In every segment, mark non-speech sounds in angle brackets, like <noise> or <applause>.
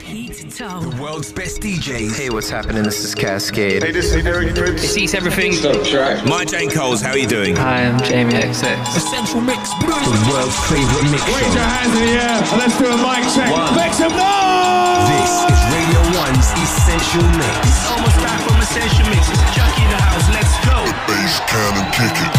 Pete Tong. The world's best DJs. Hey, what's happening? This is Kaskade. Hey, this is Eric Prydz. It sees everything. My Jane Coles, how are you doing? Hi, I'm Jamie XX. Essential Mix. The world's favorite mix Raise your hands in the air and let's do a mic check. One. Make some noise! This is Radio 1's Essential Mix. It's almost time from Essential Mix. It's Chuckie in the house. Let's go. The bass cannon kick it.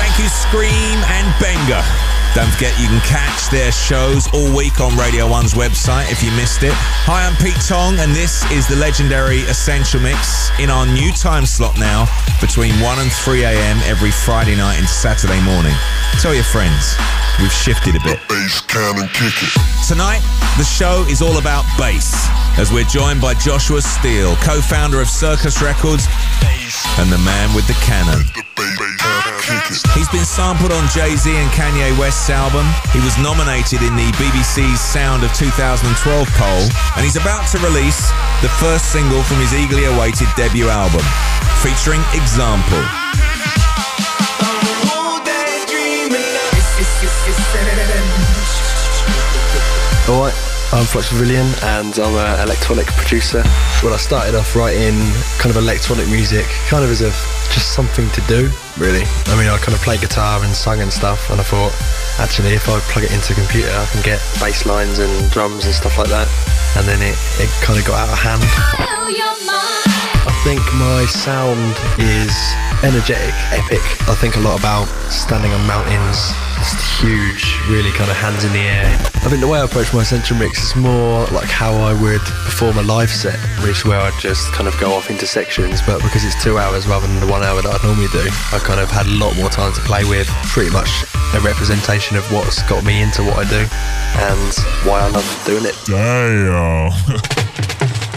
Thank you, Skream and Benga. Don't forget you can catch their shows all week on Radio 1's website if you missed it. Hi, I'm Pete Tong, and this is the legendary Essential Mix in our new time slot now between 1 and 3 a.m. every Friday night into Saturday morning. Tell your friends, we've shifted a bit. Bass cannon kick it. Tonight, the show is all about bass, as we're joined by Joshua Steele, co founder of Circus Records and the man with the cannon. He's been sampled on Jay Z and Kanye West's album. He was nominated in the BBC's Sound of 2012 poll, and he's about to release the first single from his eagerly awaited debut album, featuring Example. Alright, I'm Flux Pavilion and I'm an electronic producer. Well, I started off writing kind of electronic music, kind of as a just something to do, really. I mean, I kind of played guitar and sung and stuff, and I thought, actually, if I plug it into a computer, I can get bass lines and drums and stuff like that. And then it, it kind of got out of hand. I think my sound is energetic, epic. I think a lot about standing on mountains, just huge, really kind of hands in the air. I think the way I approach my essential mix is more like how I would perform a live set, which where I just kind of go off into sections. But because it's two hours rather than the one hour that I normally do, I kind of had a lot more time to play with. Pretty much a representation of what's got me into what I do and why I love doing it. Damn. <laughs>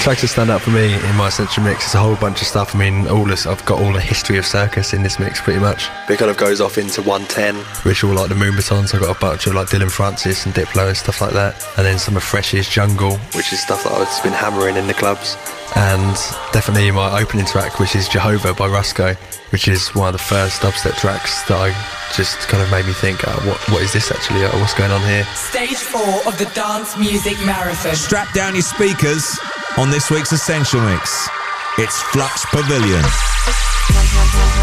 Tracks that stand out for me in my essential mix is a whole bunch of stuff. I mean, all this I've got all the history of circus in this mix pretty much. It kind of goes off into 110, which are all like the moombahtons. I've got a bunch of like Dillon Francis and Diplo and stuff like that. And then some of Fresh's Jungle, which is stuff that I've been hammering in the clubs. And definitely my opening track, which is Jahova by Rusko, which is one of the first dubstep tracks that I just kind of made me think, uh, what, what is this actually? Uh, what's going on here? Stage four of the Dance Music Marathon. Strap down your speakers on this week's Essential Mix. It's Flux Pavilion. <laughs>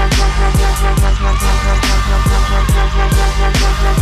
Thank you.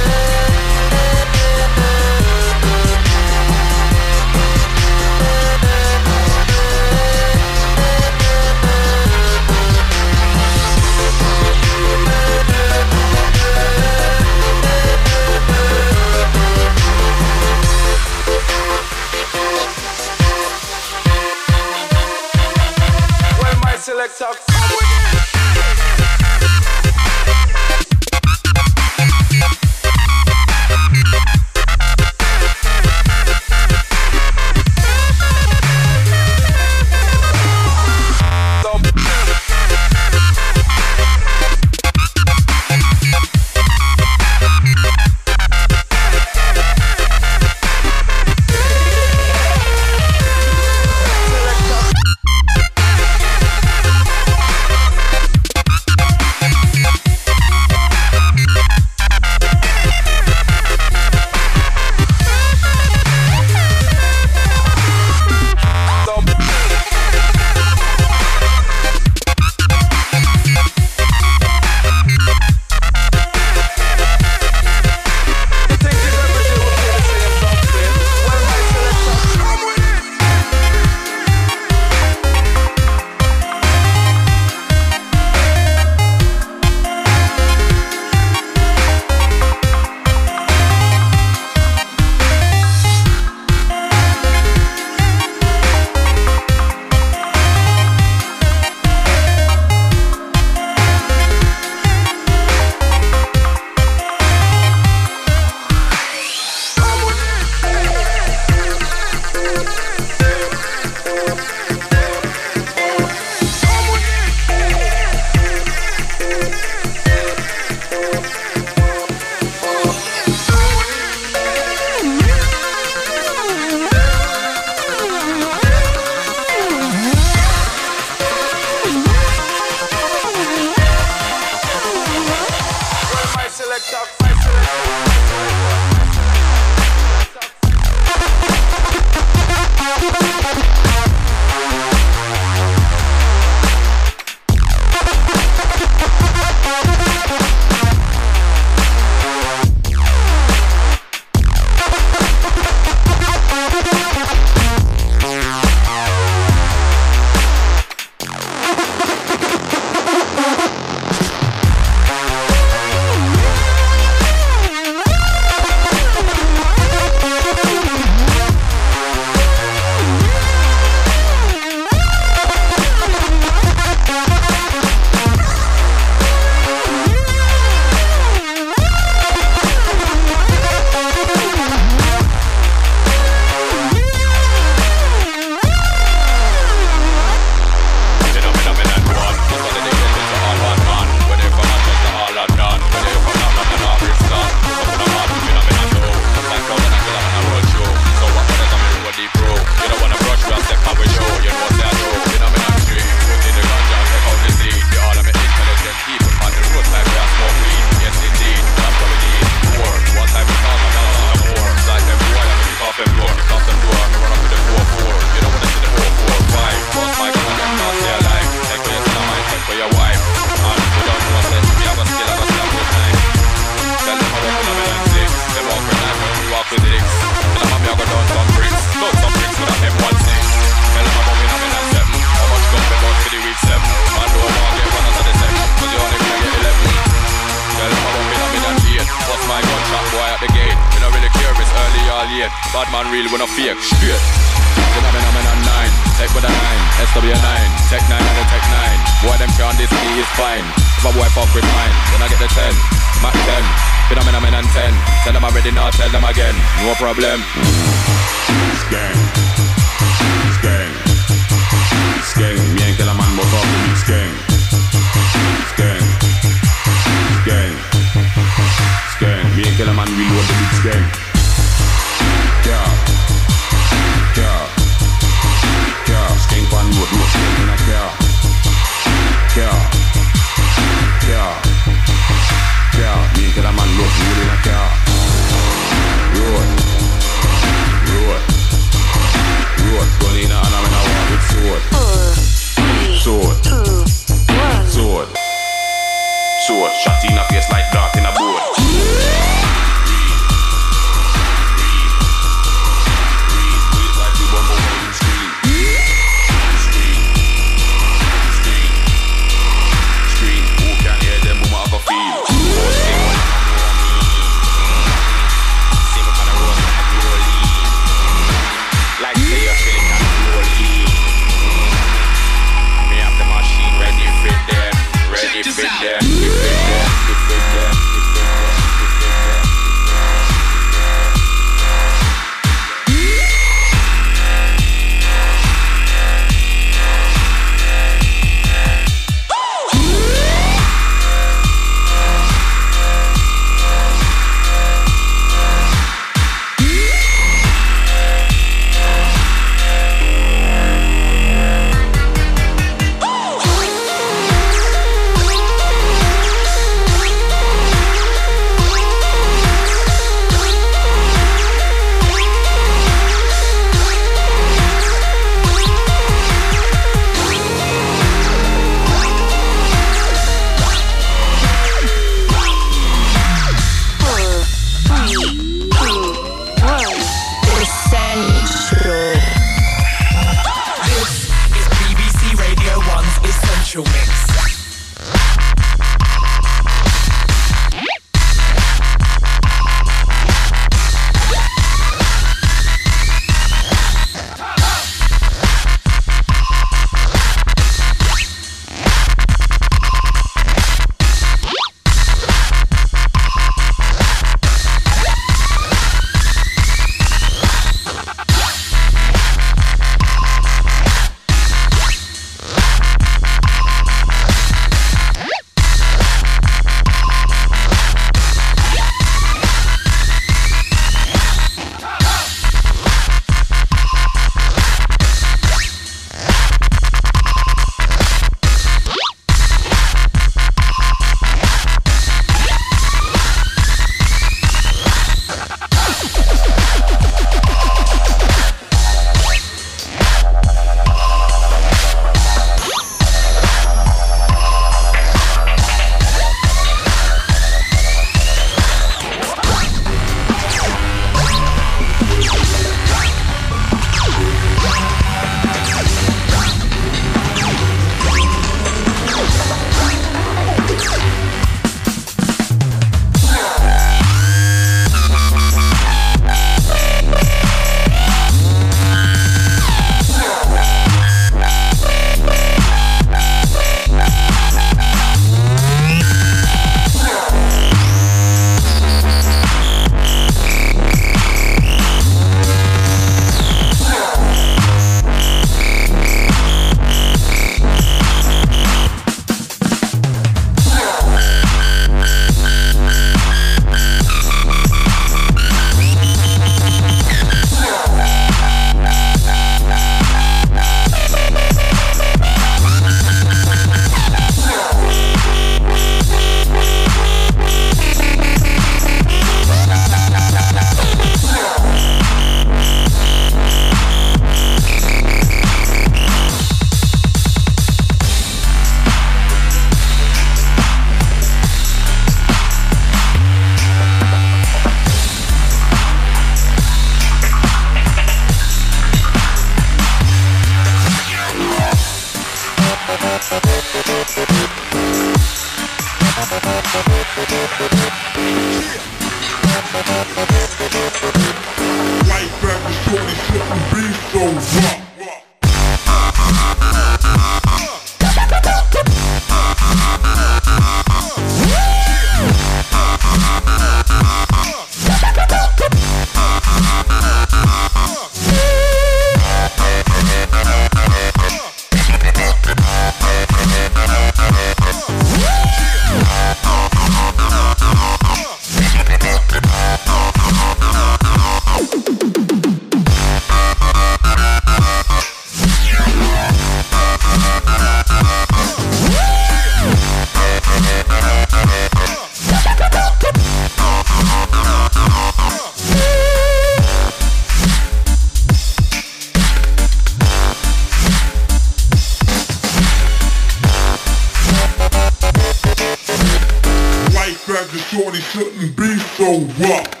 Listening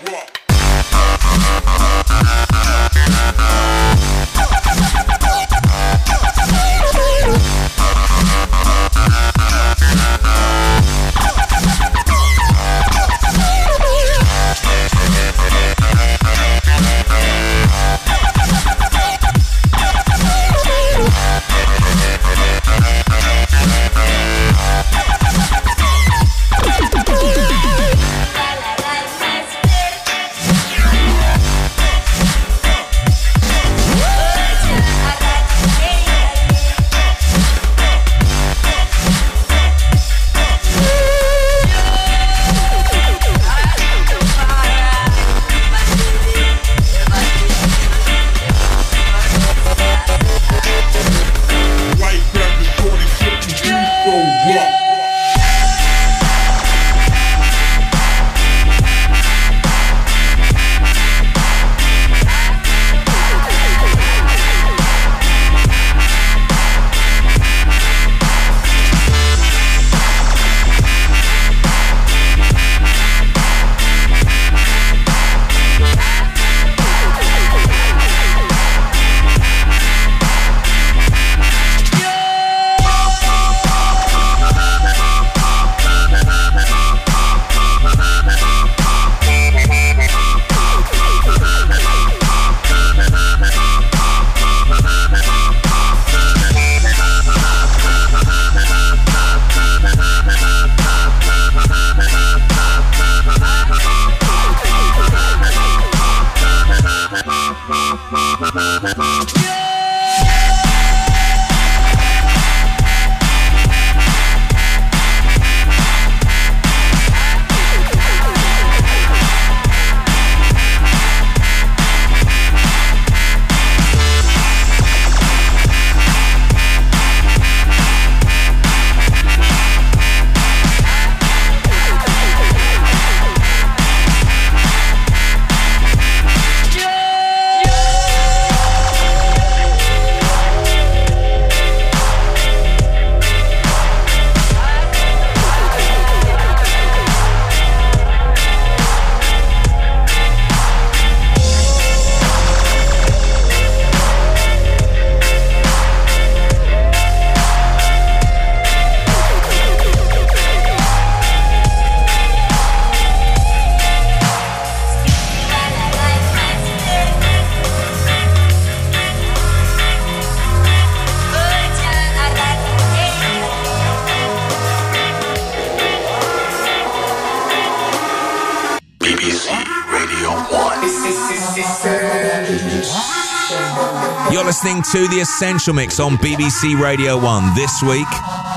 to The Essential Mix on BBC Radio 1 this week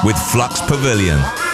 with Flux Pavilion.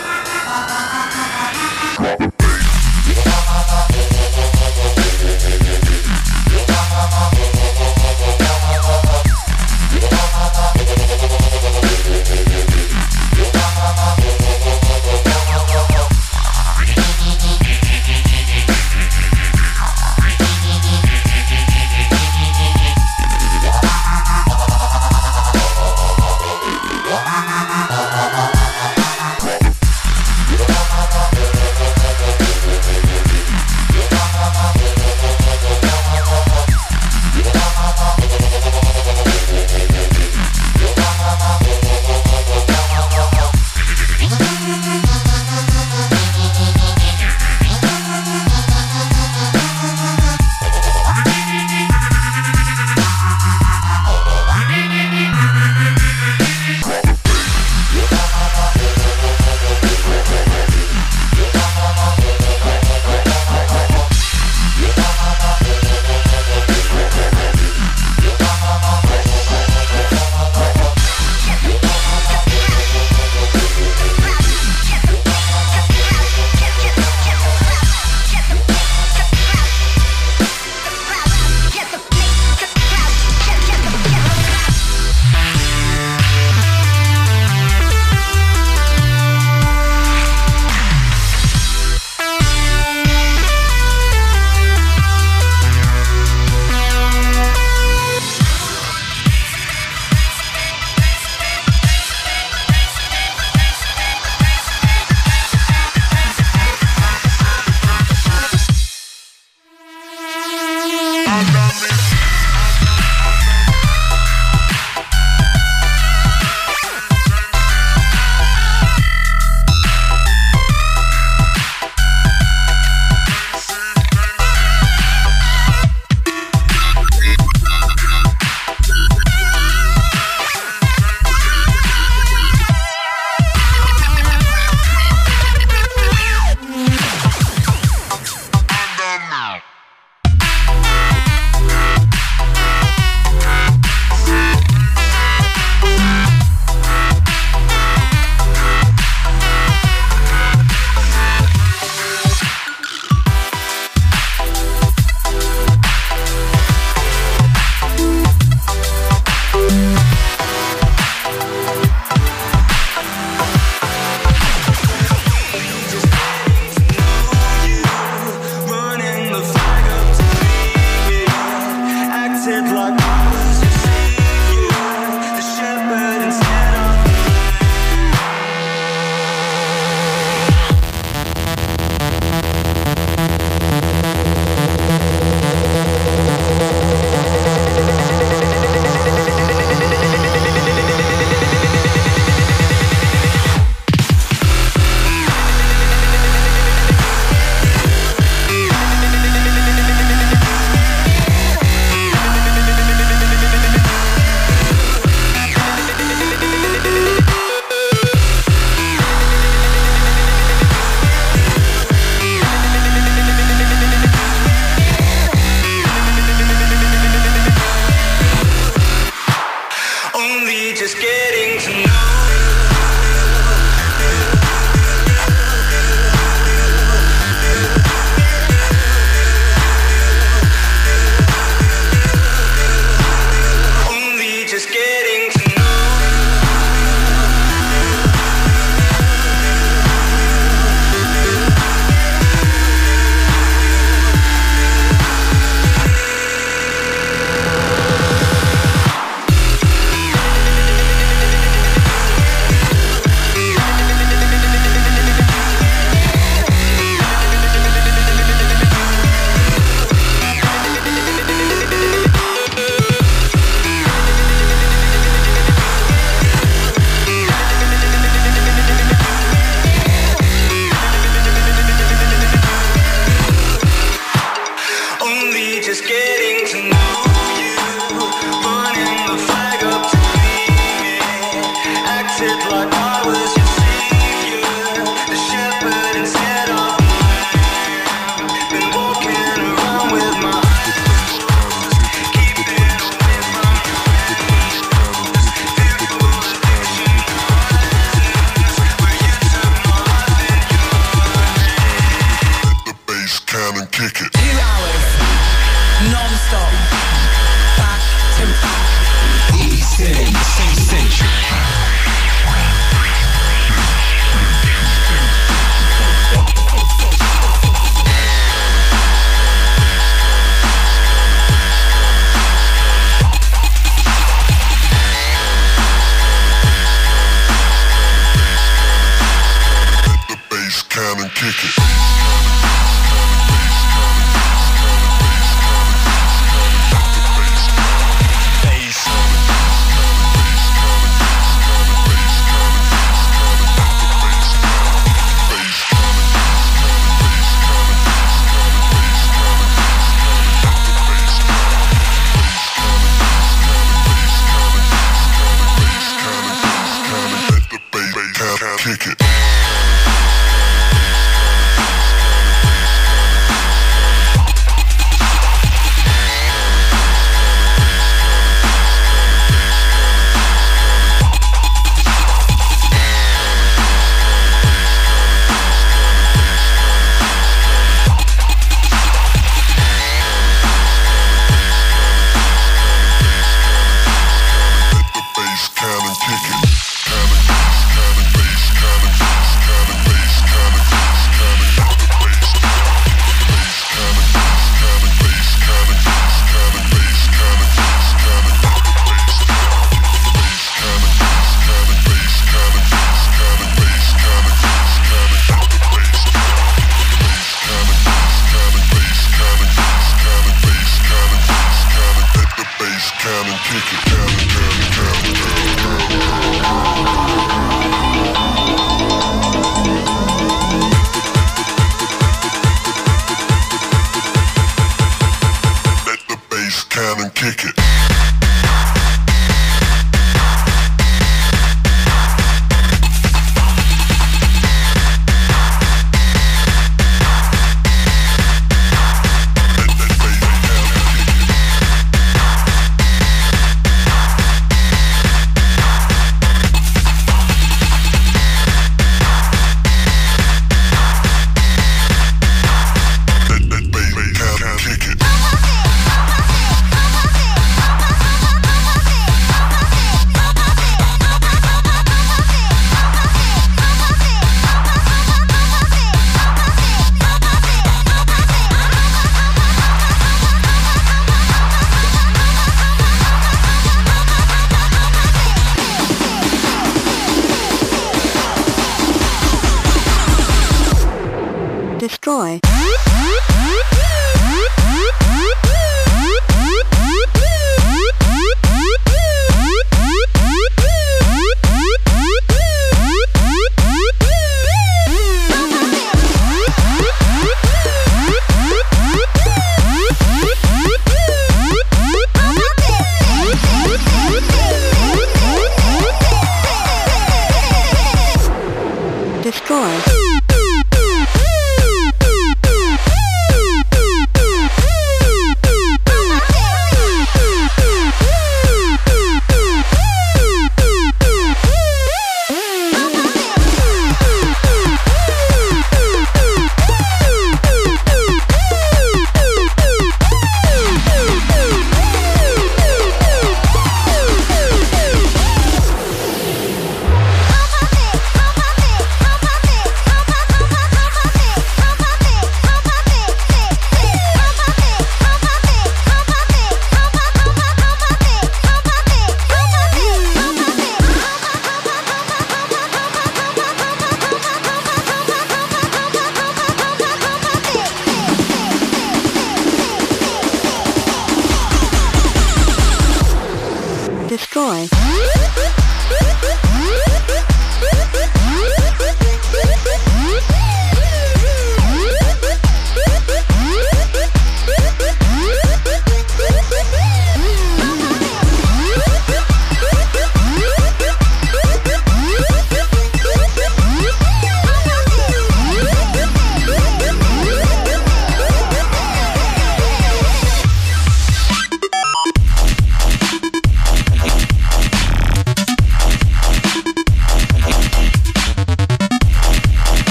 Destroy.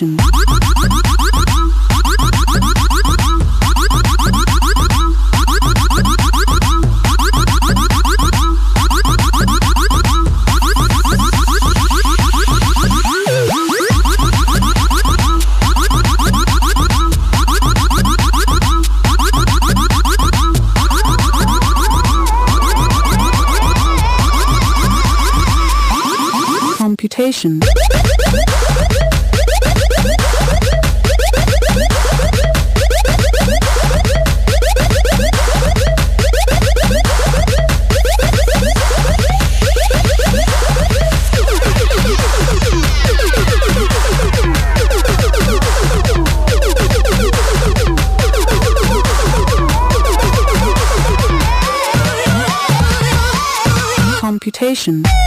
Computation. Computation.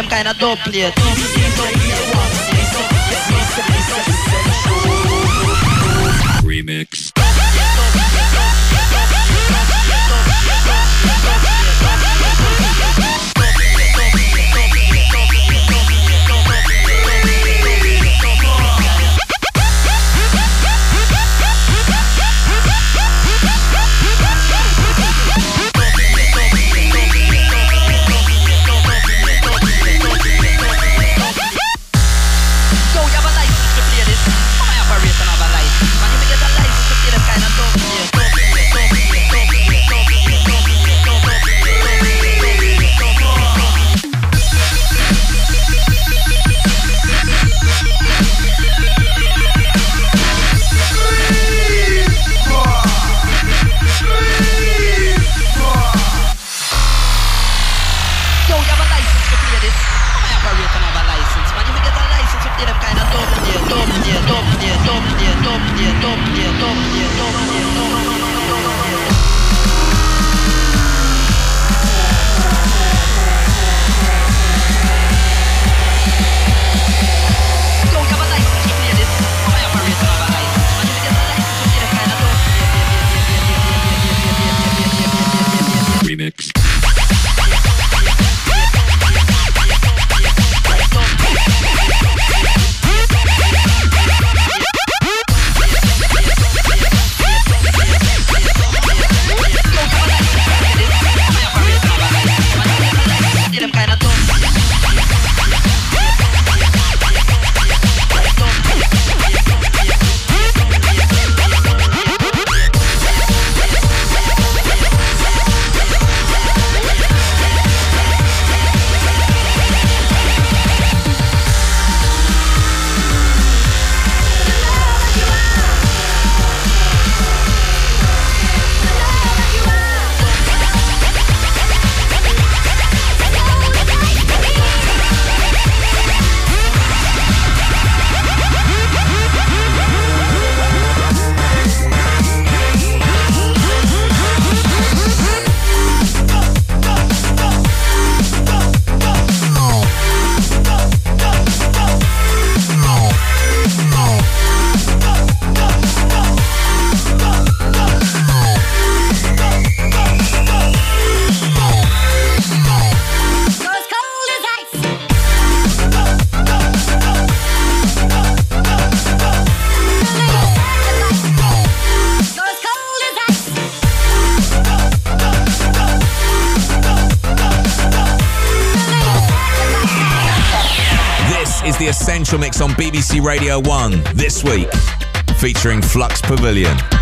dem kind of dope plate. Radio 1 this week, featuring Flux Pavilion.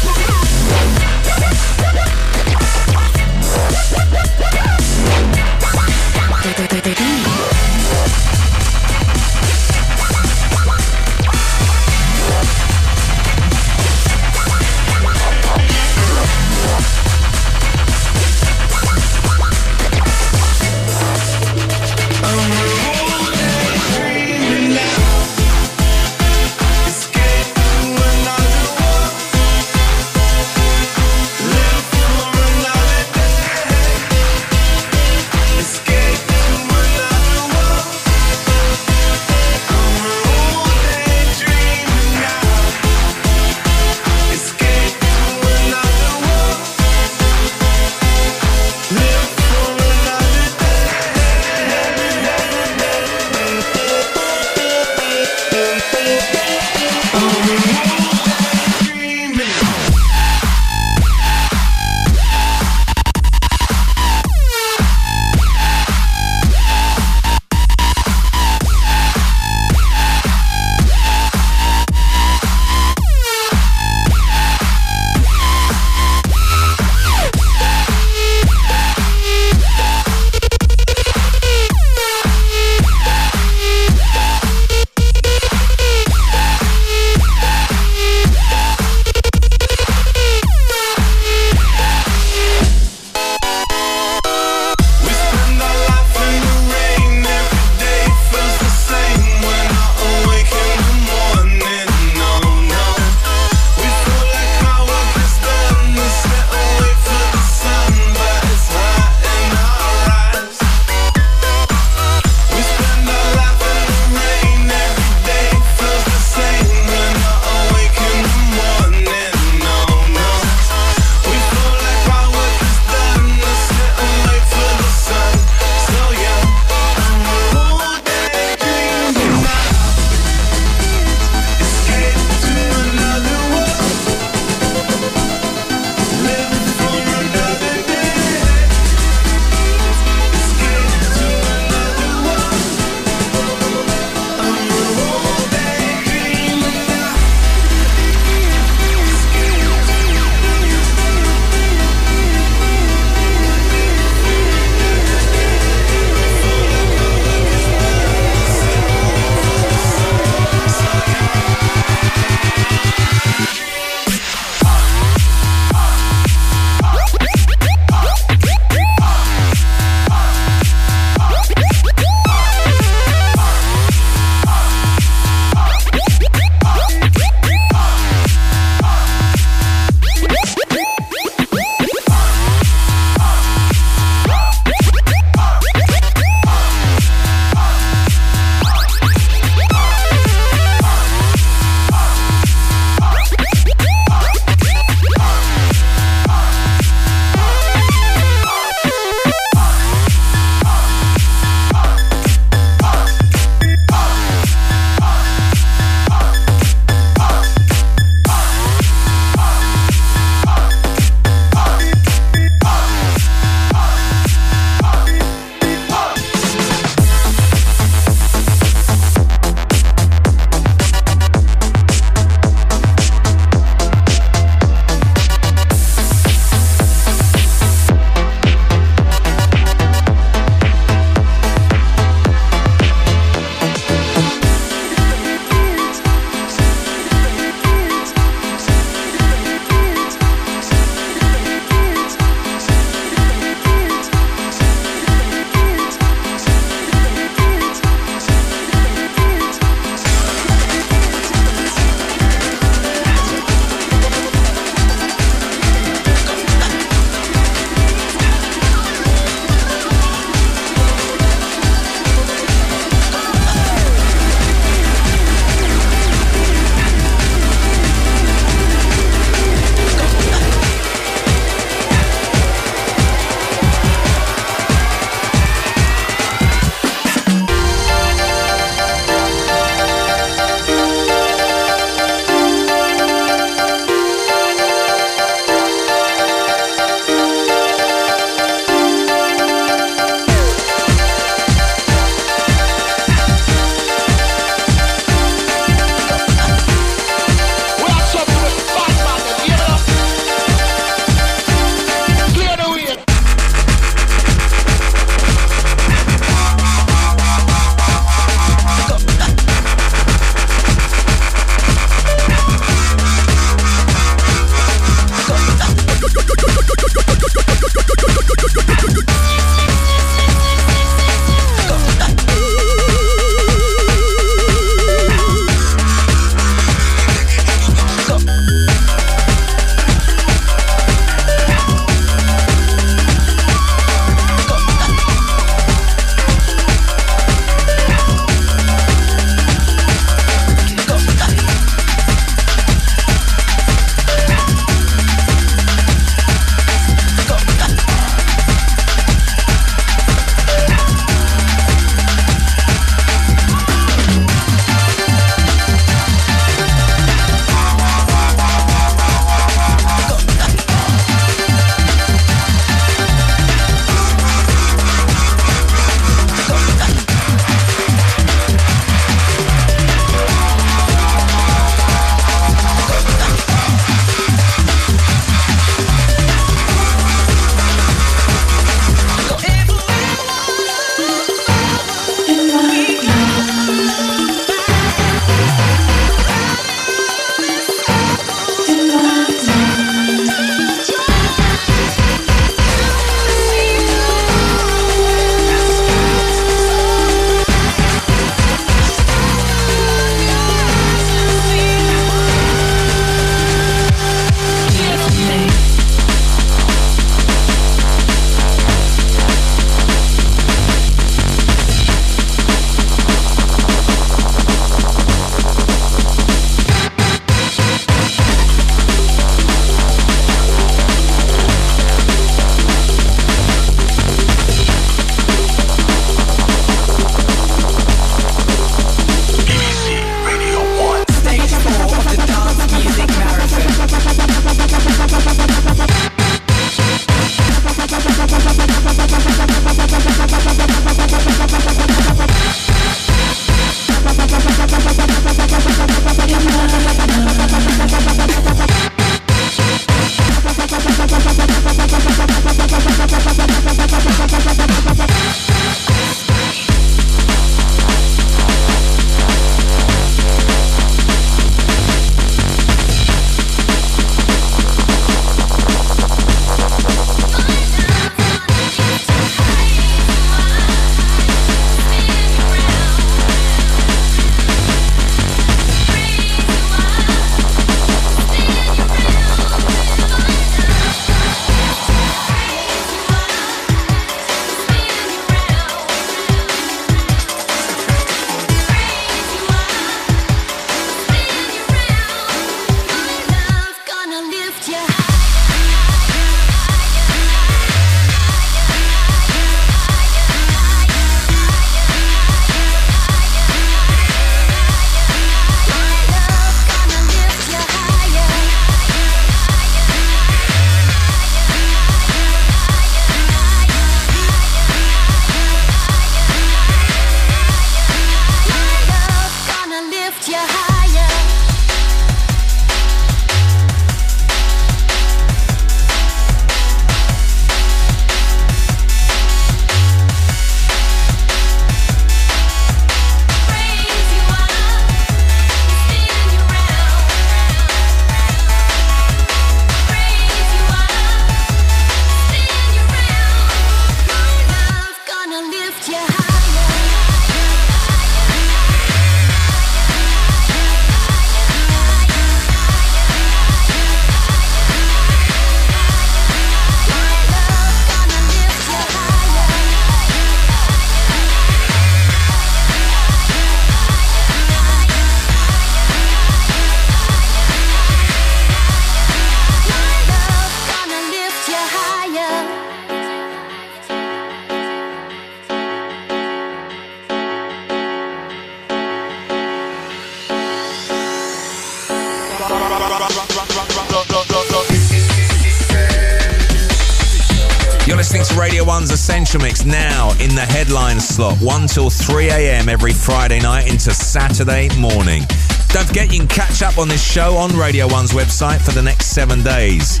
Essential Mix now in the headline slot, 1 till 3 a.m. every Friday night into Saturday morning. Don't forget you can catch up on this show on Radio 1's website for the next seven days.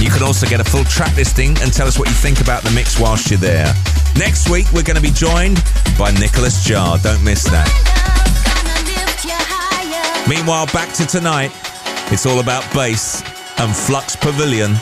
You can also get a full track listing and tell us what you think about the mix whilst you're there. Next week, we're going to be joined by Nicolas Jaar. Don't miss that. Meanwhile, back to tonight. It's all about bass and Flux Pavilion.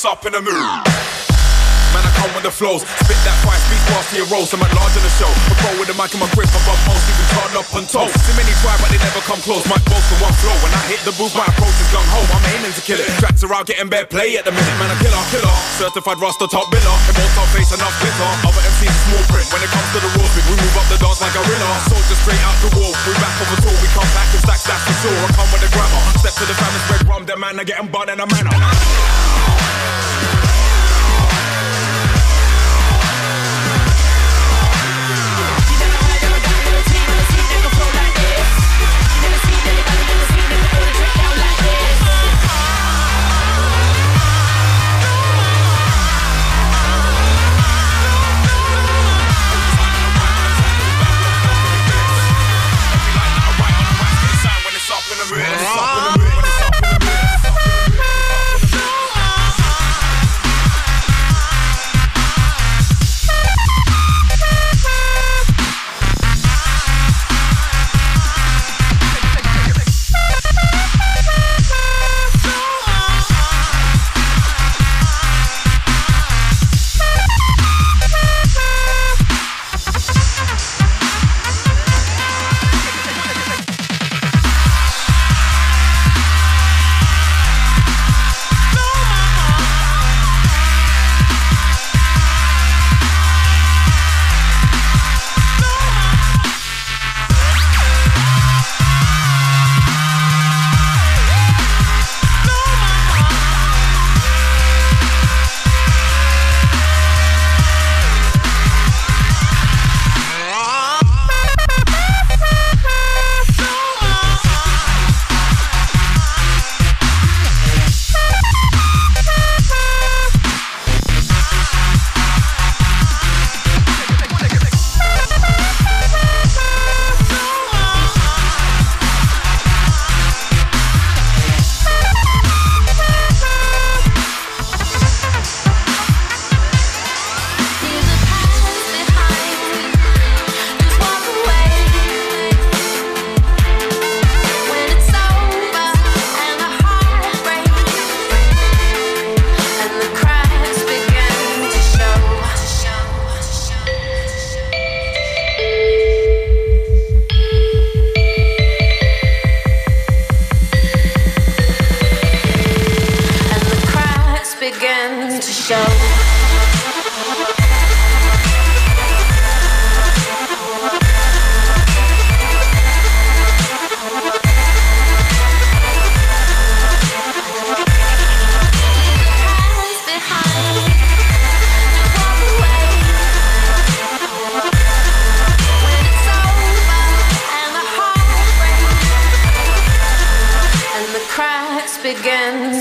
It's up in the mood. Man, I come with the flows. Spit that fire, speak fast to your rolls. I'm at large in the show. I roll with the mic in my grip above most. Even turn up and toast. Too many try, but they never come close. Mic boast for one flow. When I hit the booth, my approach is gung ho. I'm aiming to kill it. Tracks around getting bare play at the minute. Man, a killer, killer. Certified roster top biller. Immortal face enough glitter. Other MCs a small print. When it comes to the speed, we move up the dance like a gorilla. Soldier straight out the wall. We back off a tour. We come back and stack, that's for sure. I come with the grammar. Step to the fam and spread rum. Them man are getting bun in a manner. Só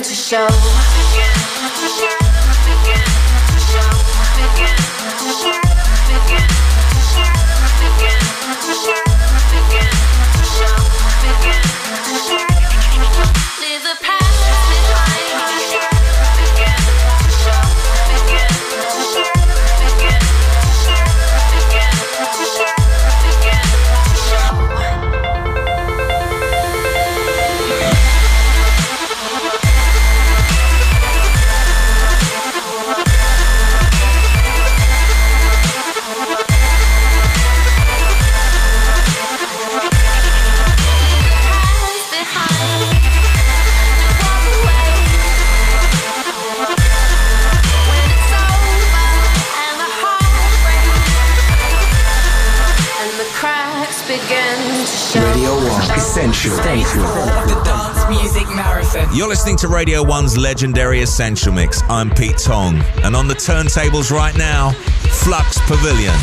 to show. To Radio 1's legendary Essential Mix. I'm Pete Tong. And on the turntables right now, Flux Pavilion.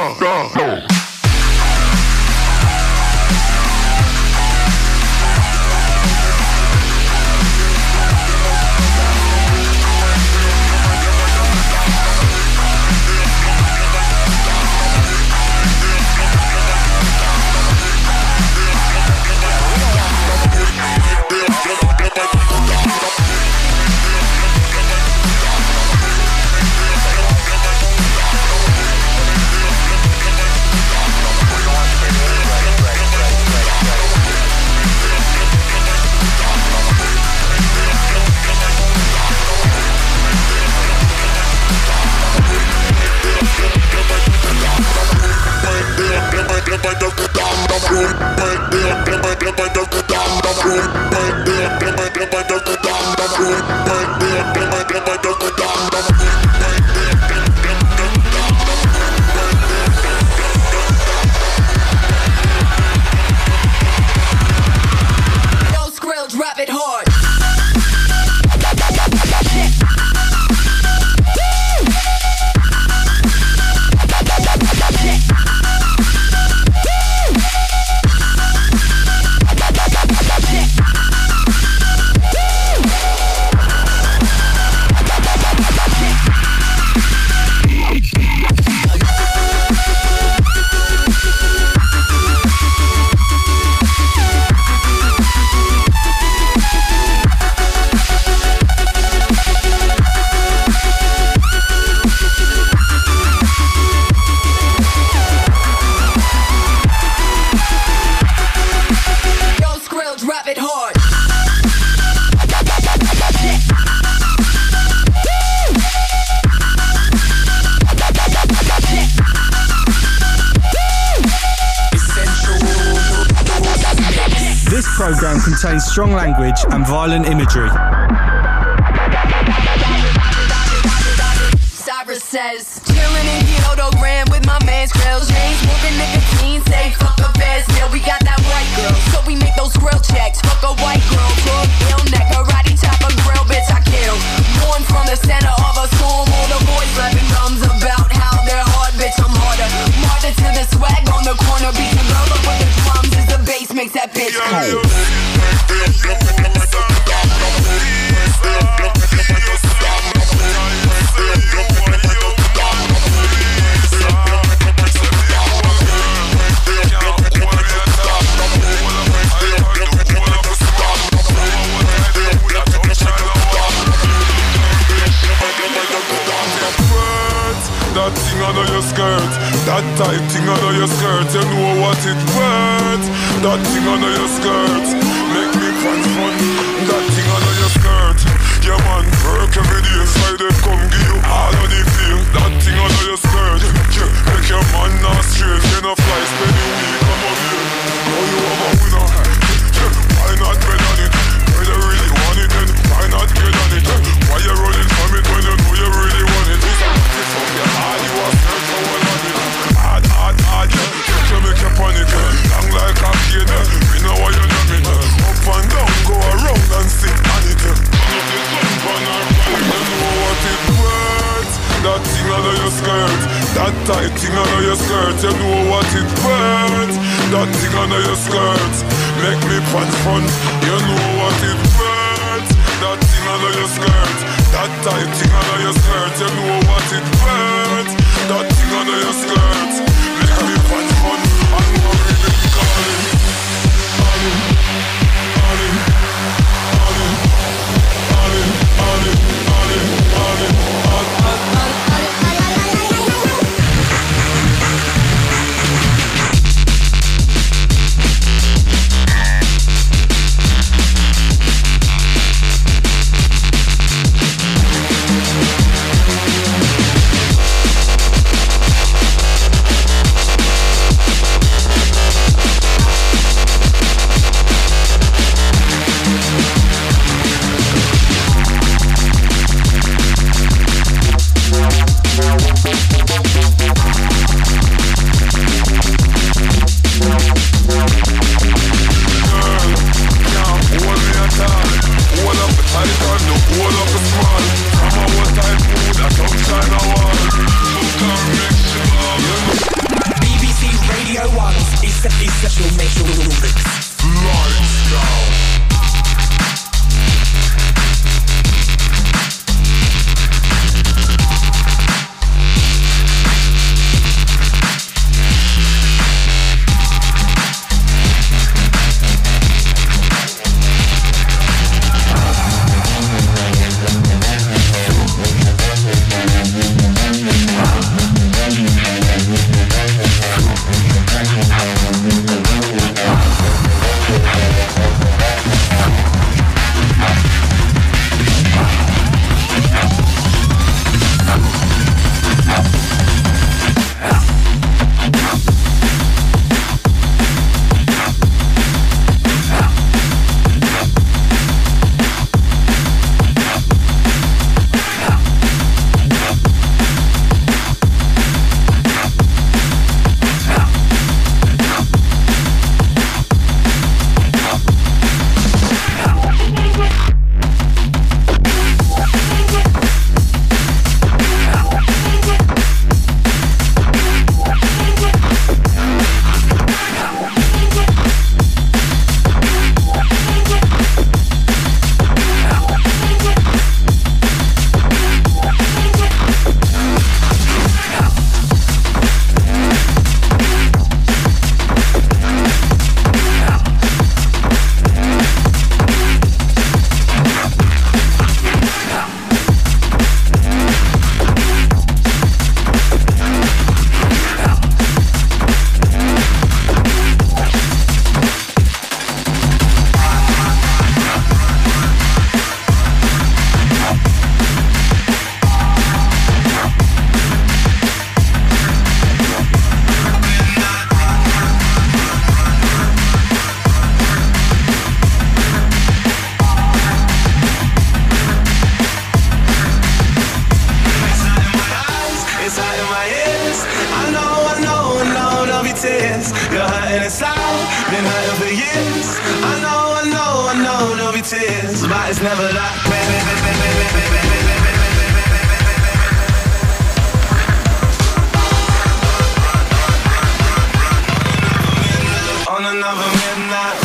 não, não, não. strong language, and violent imagery. none your skirts. Make me pant front, you know what it hurts. That thing under your skirt, that tight my. I know, I know, I know there'll be tears. You're hurting inside, been hurting for years. I know, I know, I know there'll be tears, but it's never like. Baby, baby, baby, baby, baby, baby. another midnight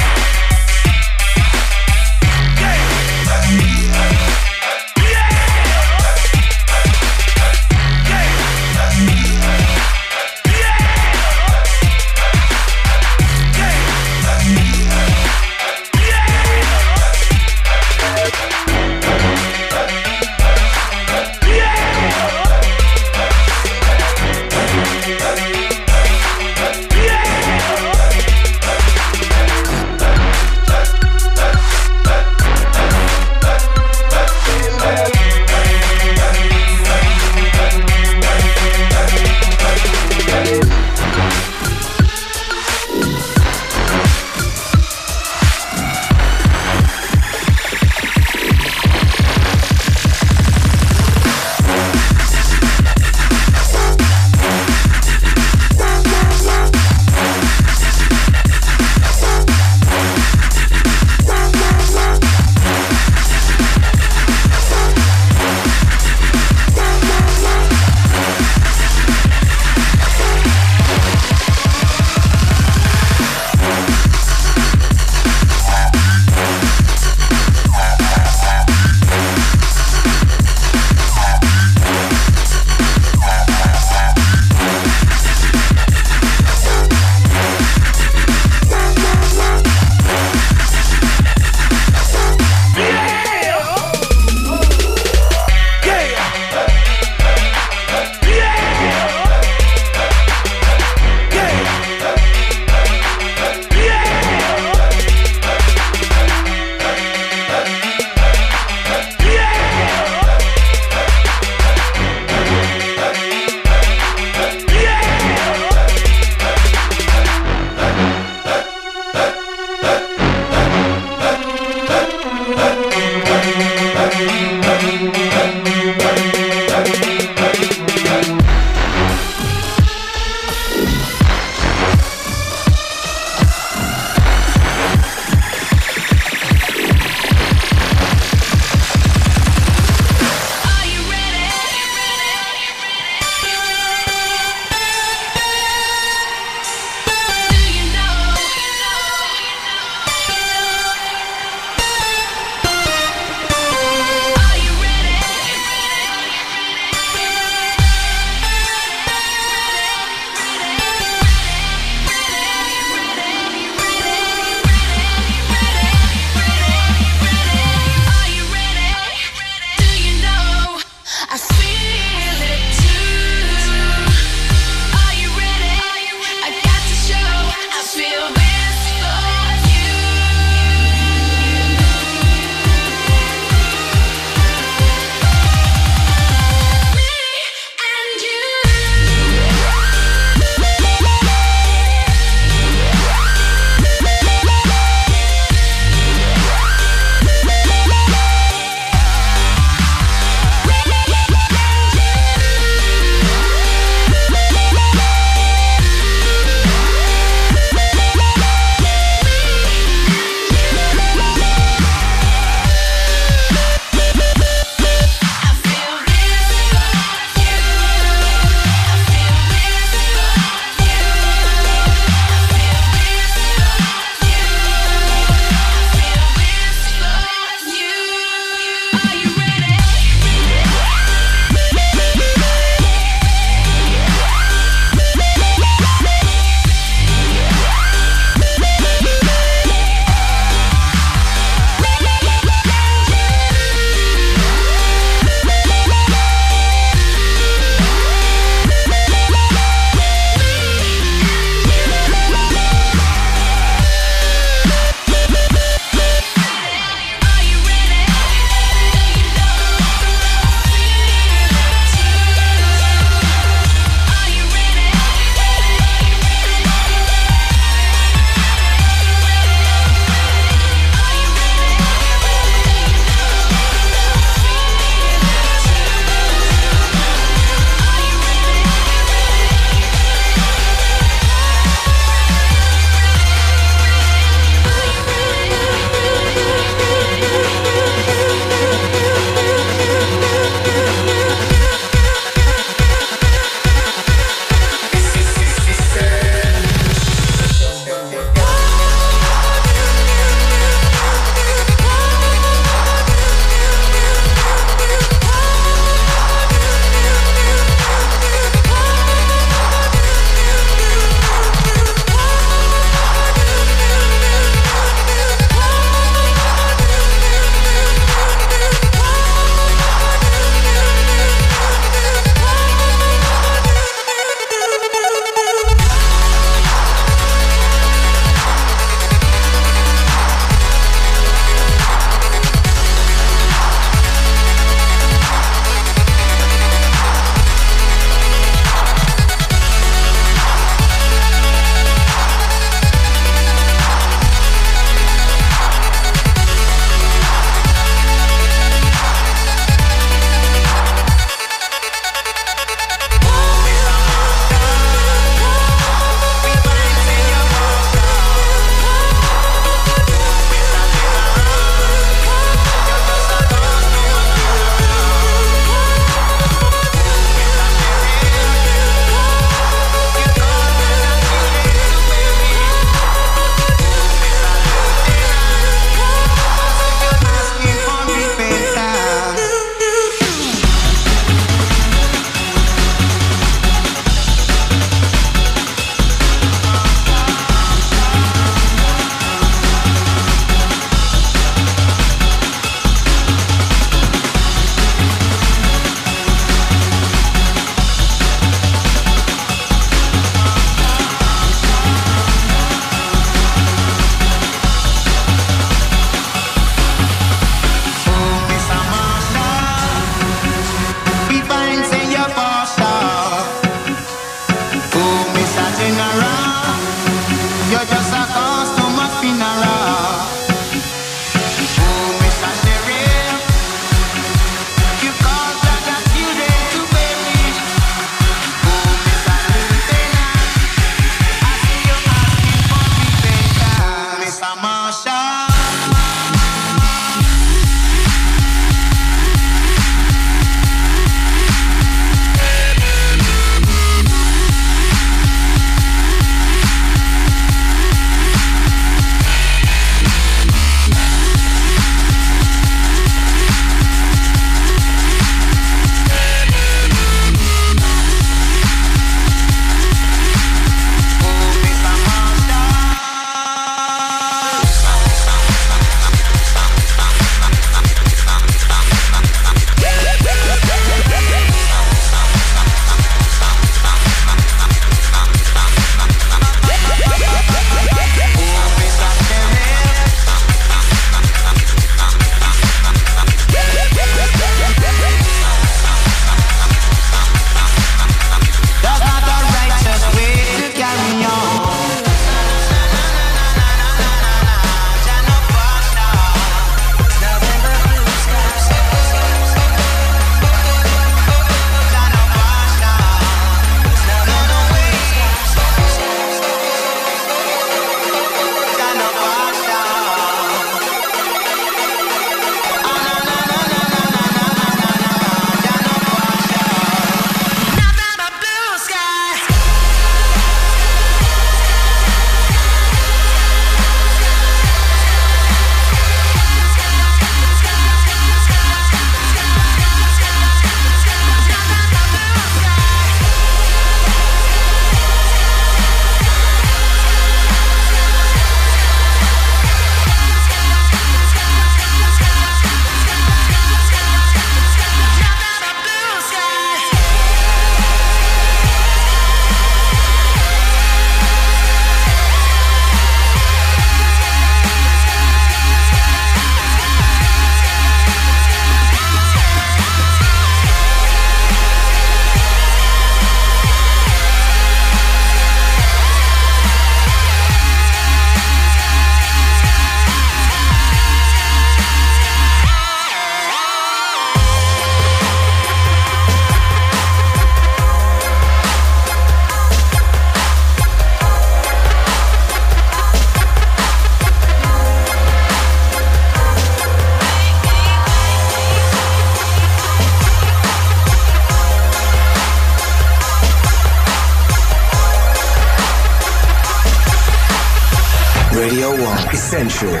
Essential.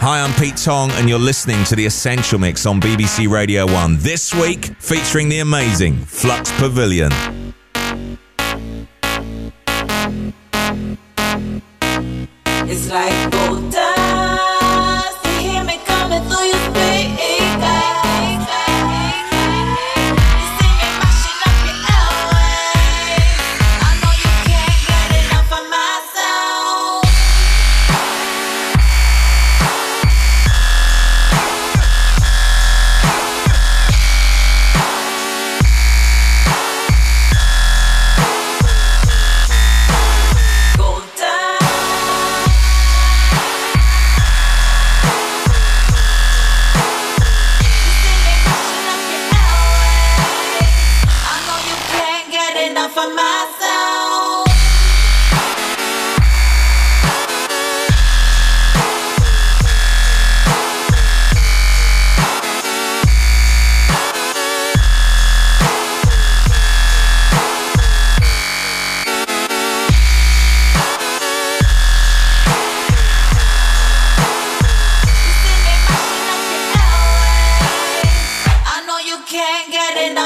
Hi, I'm Pete Tong, and you're listening to The Essential Mix on BBC Radio 1. This week, featuring the amazing Flux Pavilion.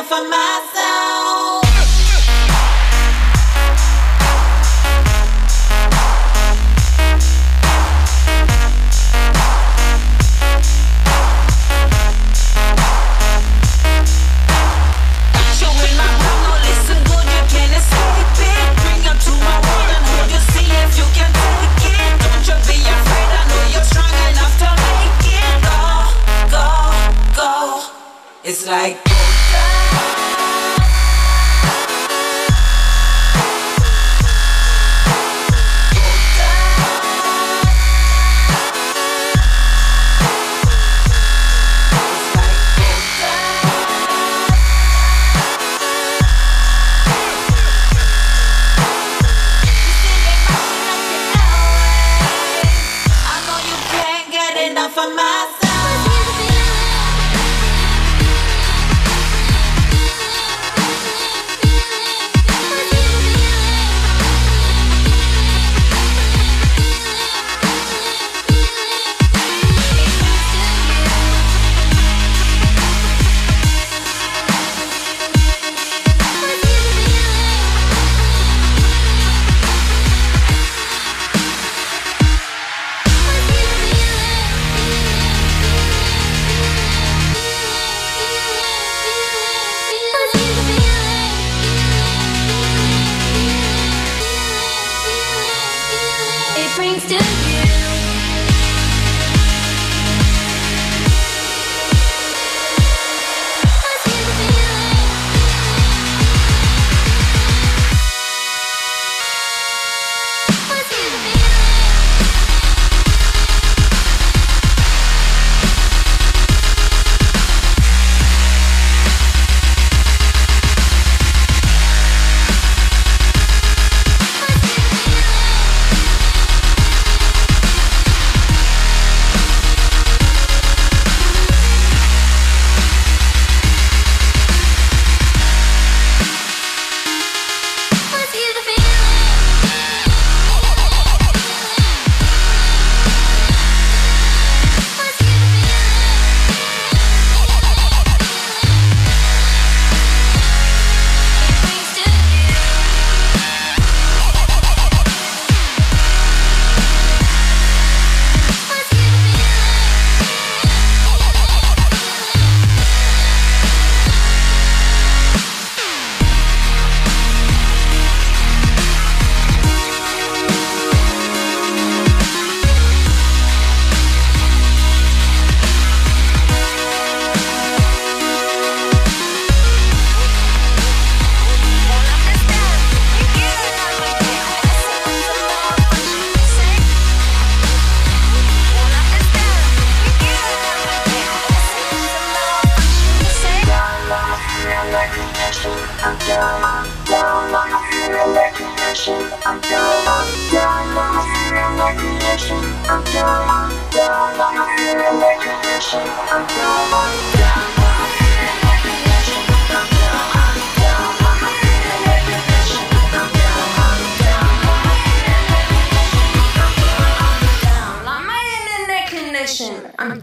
for myself.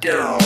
down.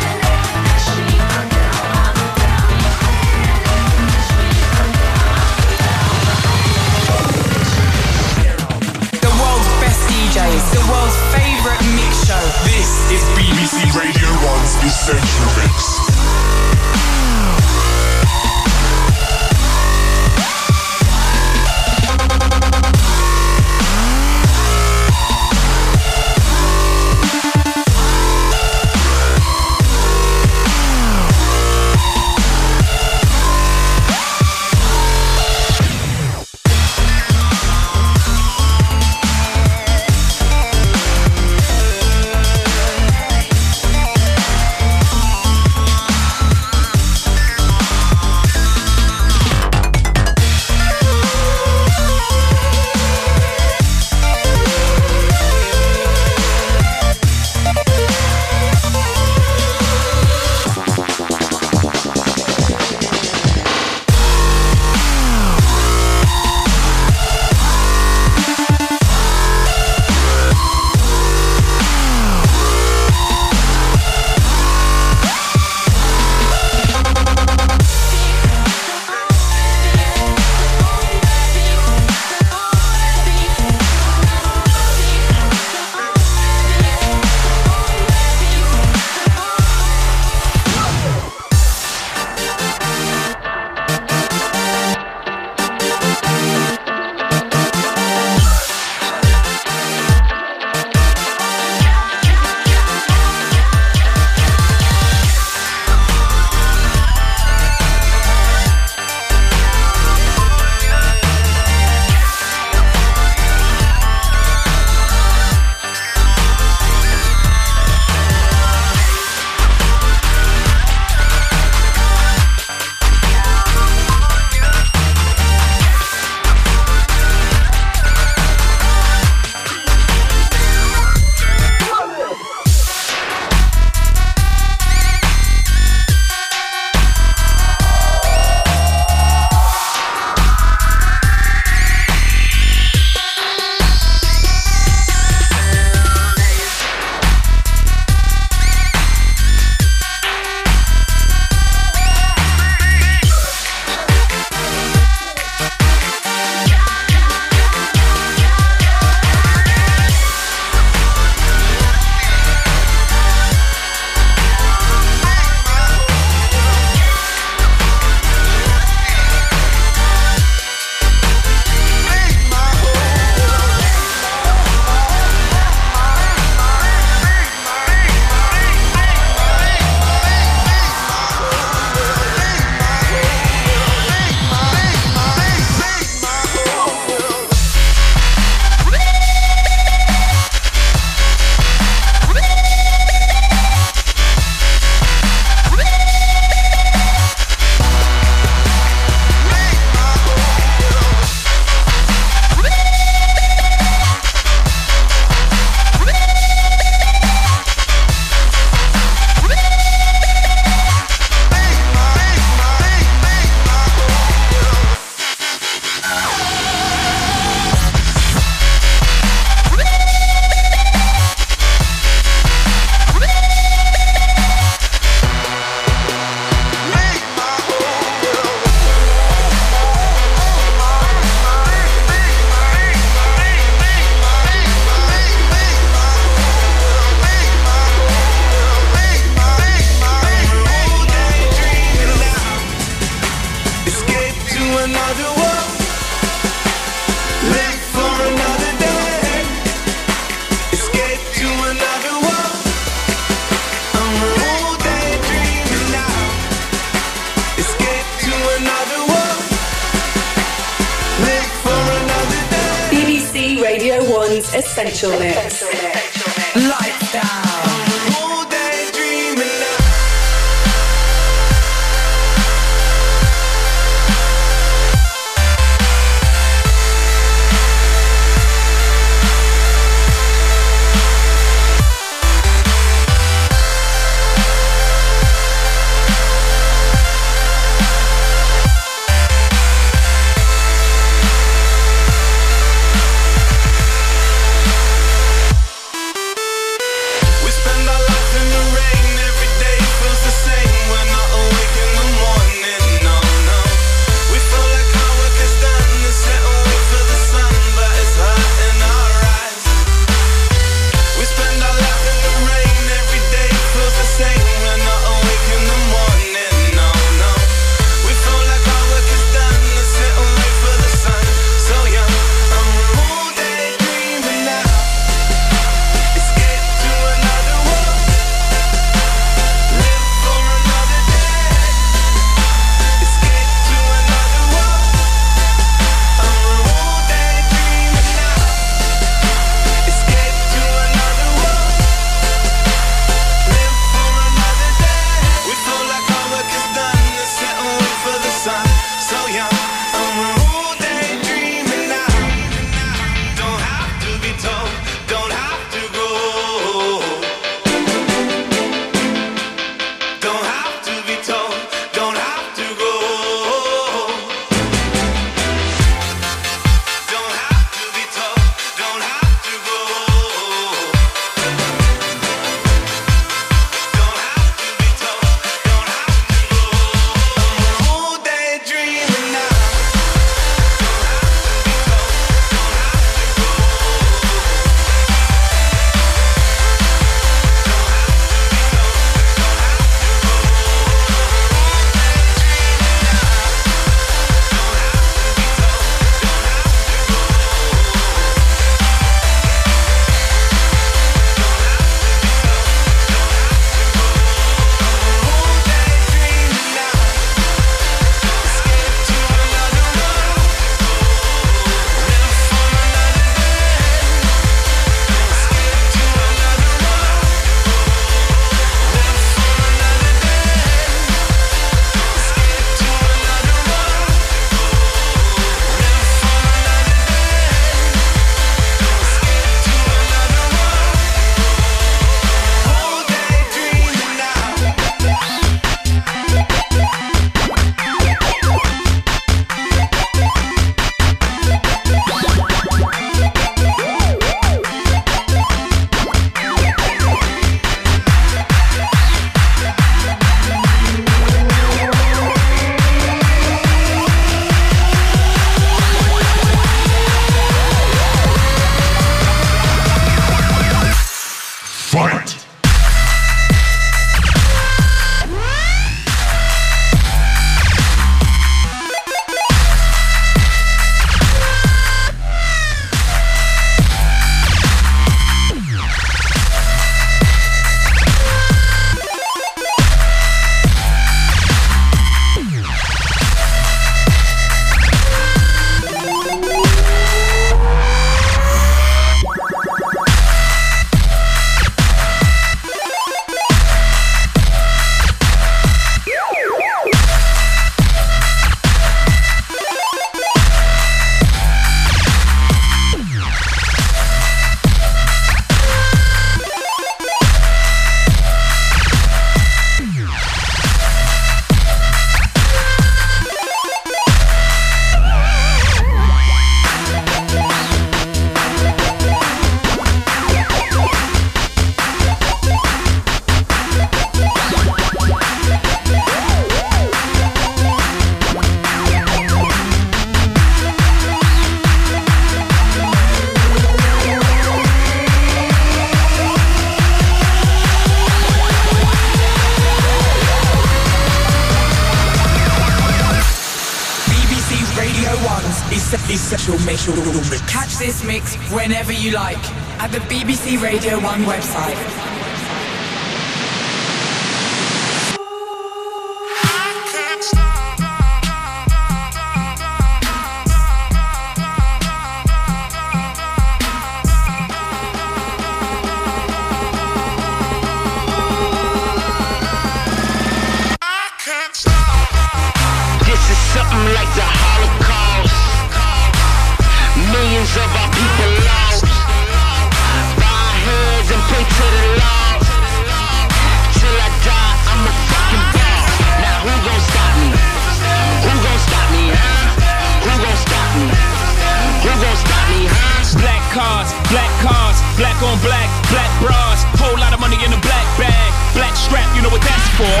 Black on black, black bras. Whole lot of money in a black bag, black strap, you know what that's for.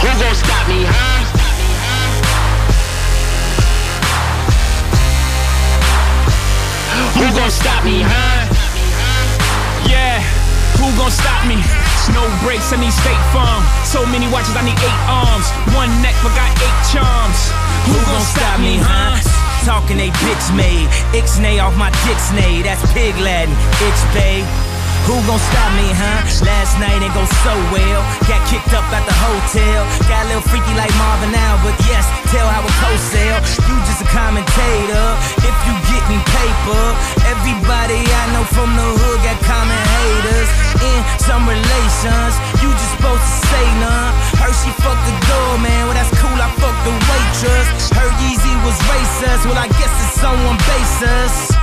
Who gon' stop me, huh? Who gon' stop me, huh? Yeah, who gon' stop me? No brakes, I need state farm. So many watches, I need eight arms. One neck, but got eight charms. Who, gon' stop me, huh? Talking they bitch made. Ixnay off my dick snay. That's pig Latin. Itch bay. Who gon' stop me, huh? Last night ain't go so well. Got kicked up at the hotel. Got a little freaky like Marvin now, but yes, tell how a co-sell. You just a commentator. If you get me paper, everybody I know from the hood got common haters. In some relations, you just supposed to say none. Heard she fucked the doorman, well that's cool. I fucked the waitress. Heard Yeezy was racist, well I guess it's someone basis.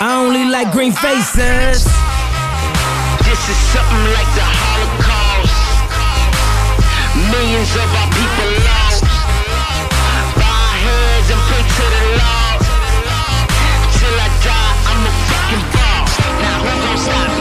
I only like green faces. This is something like the Holocaust. Millions of our people lost. Bow heads and pray to the Lord. Till I die, I'm a fucking boss. Now who gon' stop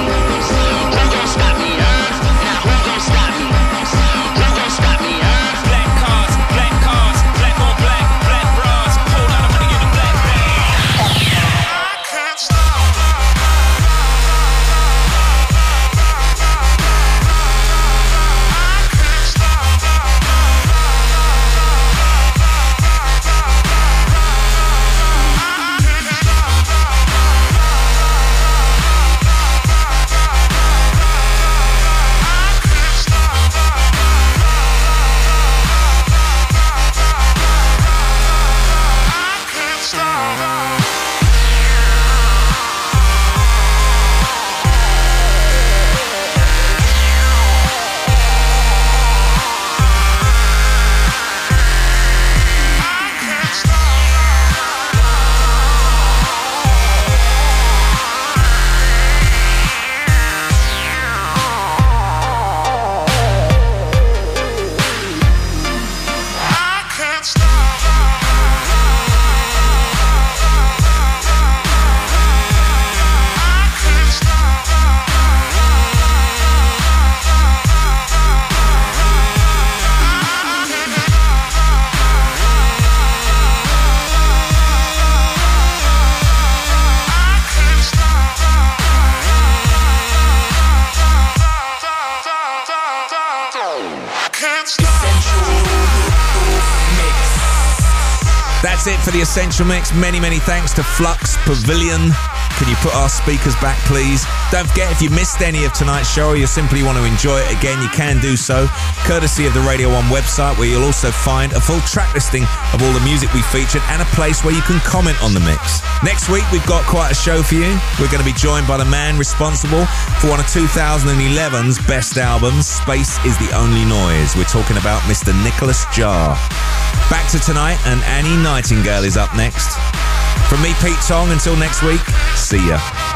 Essential Mix. Many, many thanks to Flux Pavilion. Can you put our speakers back, please? Don't forget, if you missed any of tonight's show or you simply want to enjoy it again, you can do so, courtesy of the Radio 1 website, where you'll also find a full track listing of all the music we featured and a place where you can comment on the mix. Next week, we've got quite a show for you. We're going to be joined by the man responsible for one of 2011's best albums, Space is the Only Noise. We're talking about Mr. Nicolas Jaar. Back to tonight, and Annie Nightingale is up next. From me, Pete Tong, until next week, see ya.